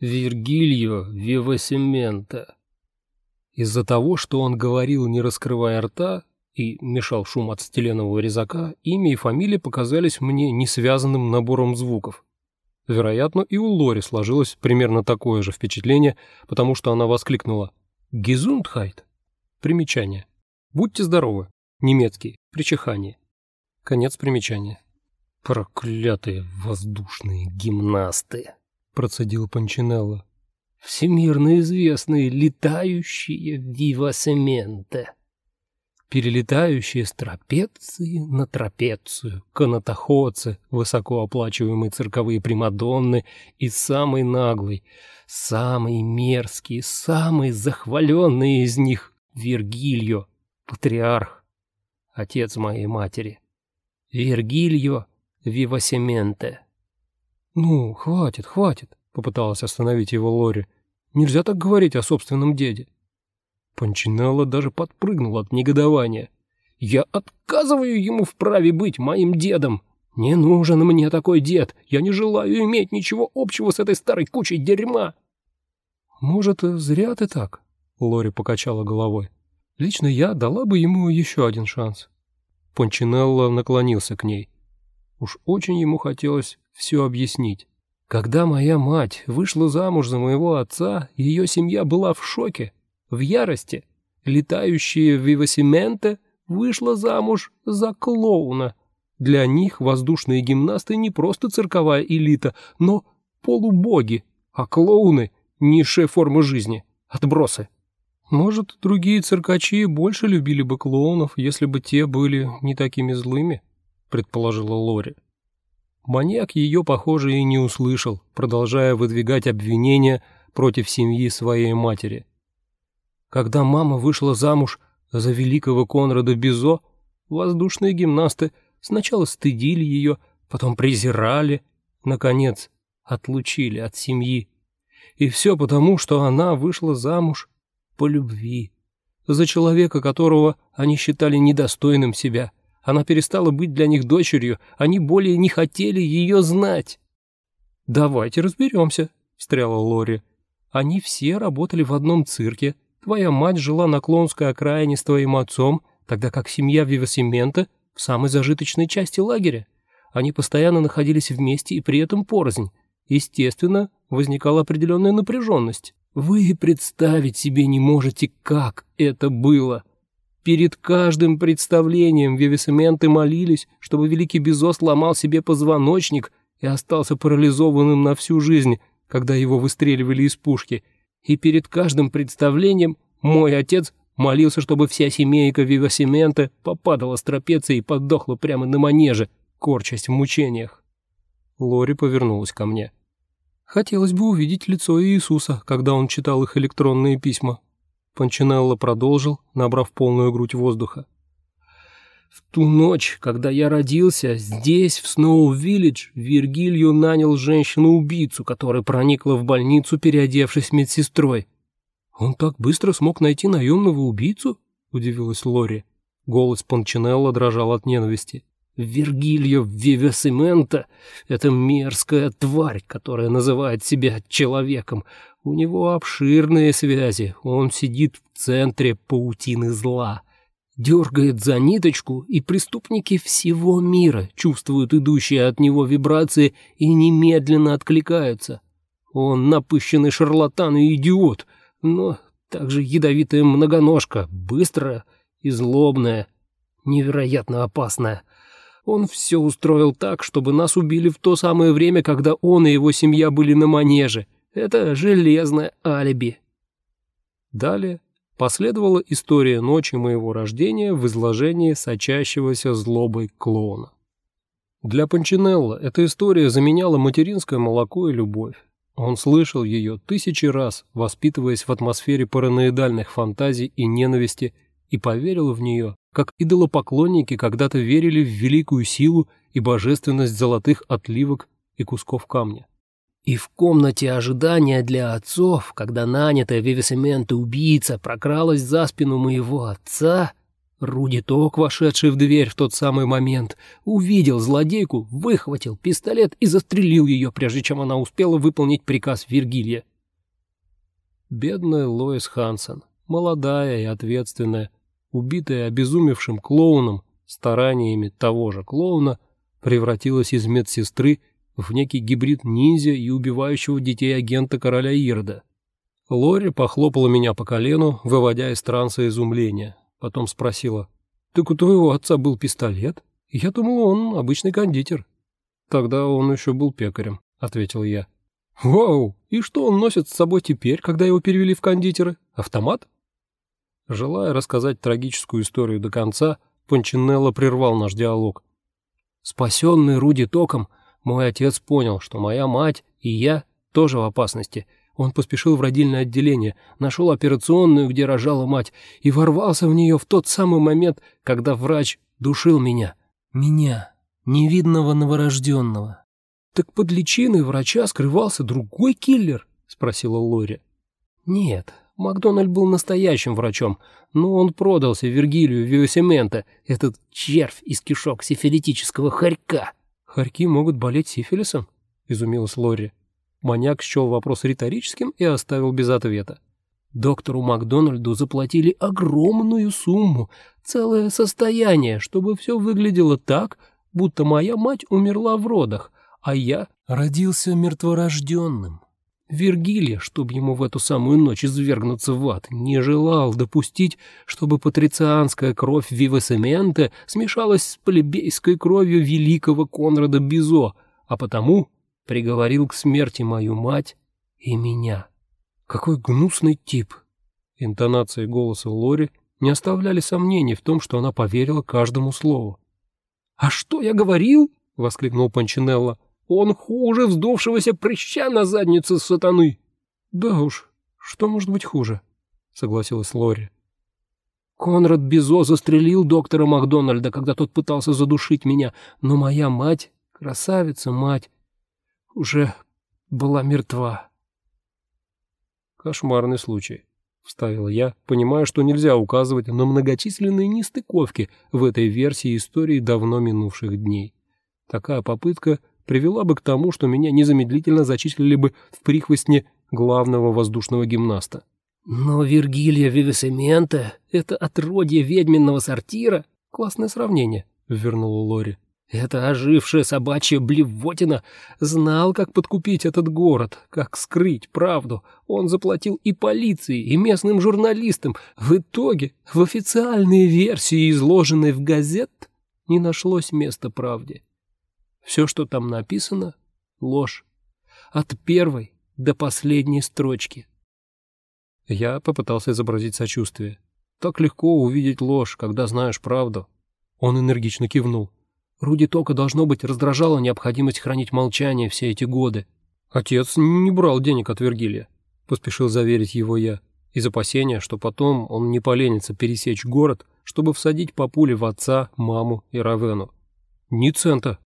Виргильо Вивасимента. Из-за того, что он говорил, не раскрывая рта, и мешал шум от стеленового резака, имя и фамилия показались мне несвязанным набором звуков. Вероятно, и у Лори сложилось примерно такое же впечатление, потому что она воскликнула «Гезундхайт». Примечание. «Будьте здоровы». Немецкий. Причихание. Конец примечания. «Проклятые воздушные гимнасты», — процедил Панчинелло. «Всемирно известные летающие вивасементы» перелетающие с трапеции на трапецию, канатоходцы, высокооплачиваемые цирковые примадонны и самый наглый, самый мерзкий, самый захваленный из них Вергильо, патриарх, отец моей матери. Вергильо Вивасементе. «Ну, хватит, хватит», — попыталась остановить его Лори. «Нельзя так говорить о собственном деде». Панчинелло даже подпрыгнул от негодования. «Я отказываю ему в праве быть моим дедом! Не нужен мне такой дед! Я не желаю иметь ничего общего с этой старой кучей дерьма!» «Может, зря ты так?» — Лори покачала головой. «Лично я дала бы ему еще один шанс». Пончинелло наклонился к ней. Уж очень ему хотелось все объяснить. Когда моя мать вышла замуж за моего отца, ее семья была в шоке. В ярости летающая Вивасименте вышла замуж за клоуна. Для них воздушные гимнасты не просто цирковая элита, но полубоги, а клоуны — низшая форма жизни, отбросы. Может, другие циркачи больше любили бы клоунов, если бы те были не такими злыми, предположила Лори. Маньяк ее, похоже, и не услышал, продолжая выдвигать обвинения против семьи своей матери. Когда мама вышла замуж за великого Конрада Бизо, воздушные гимнасты сначала стыдили ее, потом презирали, наконец, отлучили от семьи. И все потому, что она вышла замуж по любви. За человека, которого они считали недостойным себя. Она перестала быть для них дочерью, они более не хотели ее знать. «Давайте разберемся», — встряла Лори. «Они все работали в одном цирке, Твоя мать жила на Клонской окраине с твоим отцом, тогда как семья Вивасимента в самой зажиточной части лагеря. Они постоянно находились вместе и при этом порознь. Естественно, возникала определенная напряженность. Вы представить себе не можете, как это было. Перед каждым представлением Вивисементы молились, чтобы великий Безо сломал себе позвоночник и остался парализованным на всю жизнь, когда его выстреливали из пушки – и перед каждым представлением мой отец молился, чтобы вся семейка Вивасимента попадала с трапеции и подохла прямо на манеже, корчась в мучениях. Лори повернулась ко мне. Хотелось бы увидеть лицо Иисуса, когда он читал их электронные письма. Панчинелло продолжил, набрав полную грудь воздуха. В ту ночь, когда я родился, здесь, в Сноу-Виллидж, Виргилью нанял женщину-убийцу, которая проникла в больницу, переодевшись медсестрой. «Он так быстро смог найти наемного убийцу?» — удивилась Лори. Голос Панчинелла дрожал от ненависти. «Виргильо Вивесимента — это мерзкая тварь, которая называет себя человеком. У него обширные связи, он сидит в центре паутины зла» дергает за ниточку, и преступники всего мира чувствуют идущие от него вибрации и немедленно откликаются. Он напыщенный шарлатан и идиот, но также ядовитая многоножка, быстрая и злобная, невероятно опасная. Он все устроил так, чтобы нас убили в то самое время, когда он и его семья были на манеже. Это железное алиби. Далее Последовала история ночи моего рождения в изложении сочащегося злобой клоуна. Для Панчинелла эта история заменяла материнское молоко и любовь. Он слышал ее тысячи раз, воспитываясь в атмосфере параноидальных фантазий и ненависти, и поверил в нее, как идолопоклонники когда-то верили в великую силу и божественность золотых отливок и кусков камня. И в комнате ожидания для отцов, когда нанятая Вивисементо убийца прокралась за спину моего отца, Руди Ток, вошедший в дверь в тот самый момент, увидел злодейку, выхватил пистолет и застрелил ее, прежде чем она успела выполнить приказ Вергилия. Бедная Лоис Хансен, молодая и ответственная, убитая обезумевшим клоуном, стараниями того же клоуна, превратилась из медсестры в некий гибрид ниндзя и убивающего детей агента короля Ирда. Лори похлопала меня по колену, выводя из транса изумления. Потом спросила, «Так у твоего отца был пистолет? Я думал, он обычный кондитер». «Тогда он еще был пекарем», — ответил я. «Вау! И что он носит с собой теперь, когда его перевели в кондитеры? Автомат?» Желая рассказать трагическую историю до конца, Панчинелло прервал наш диалог. Спасенный Руди током, мой отец понял, что моя мать и я тоже в опасности. Он поспешил в родильное отделение, нашел операционную, где рожала мать, и ворвался в нее в тот самый момент, когда врач душил меня. Меня, невидного новорожденного. «Так под личиной врача скрывался другой киллер?» — спросила Лори. «Нет, Макдональд был настоящим врачом, но он продался Вергилию Виосемента, этот червь из кишок сифилитического хорька». «Хорьки могут болеть сифилисом?» — изумилась Лори. Маньяк счел вопрос риторическим и оставил без ответа. Доктору Макдональду заплатили огромную сумму, целое состояние, чтобы все выглядело так, будто моя мать умерла в родах, а я родился мертворожденным. Вергилия, чтобы ему в эту самую ночь извергнуться в ад, не желал допустить, чтобы патрицианская кровь Вивасементе смешалась с плебейской кровью великого Конрада Бизо, а потому приговорил к смерти мою мать и меня. Какой гнусный тип! Интонации голоса Лори не оставляли сомнений в том, что она поверила каждому слову. «А что я говорил?» — воскликнул Панчинелло. Он хуже вздувшегося прыща на заднице сатаны. Да уж, что может быть хуже? Согласилась Лори. Конрад Бизо застрелил доктора Макдональда, когда тот пытался задушить меня, но моя мать, красавица мать, уже была мертва. Кошмарный случай, вставил я, понимая, что нельзя указывать на многочисленные нестыковки в этой версии истории давно минувших дней. Такая попытка привела бы к тому, что меня незамедлительно зачислили бы в прихвостне главного воздушного гимнаста. «Но Виргилия Вивесемента — это отродье ведьминного сортира?» «Классное сравнение», — вернула Лори. «Это ожившая собачья блевотина знал, как подкупить этот город, как скрыть правду. Он заплатил и полиции, и местным журналистам. В итоге, в официальной версии, изложенной в газет, не нашлось места правде. Все, что там написано — ложь. От первой до последней строчки. Я попытался изобразить сочувствие. Так легко увидеть ложь, когда знаешь правду. Он энергично кивнул. Руди Тока, должно быть, раздражала необходимость хранить молчание все эти годы. Отец не брал денег от Вергилия, поспешил заверить его я, из опасения, что потом он не поленится пересечь город, чтобы всадить по пуле в отца, маму и Равену. Ни цента,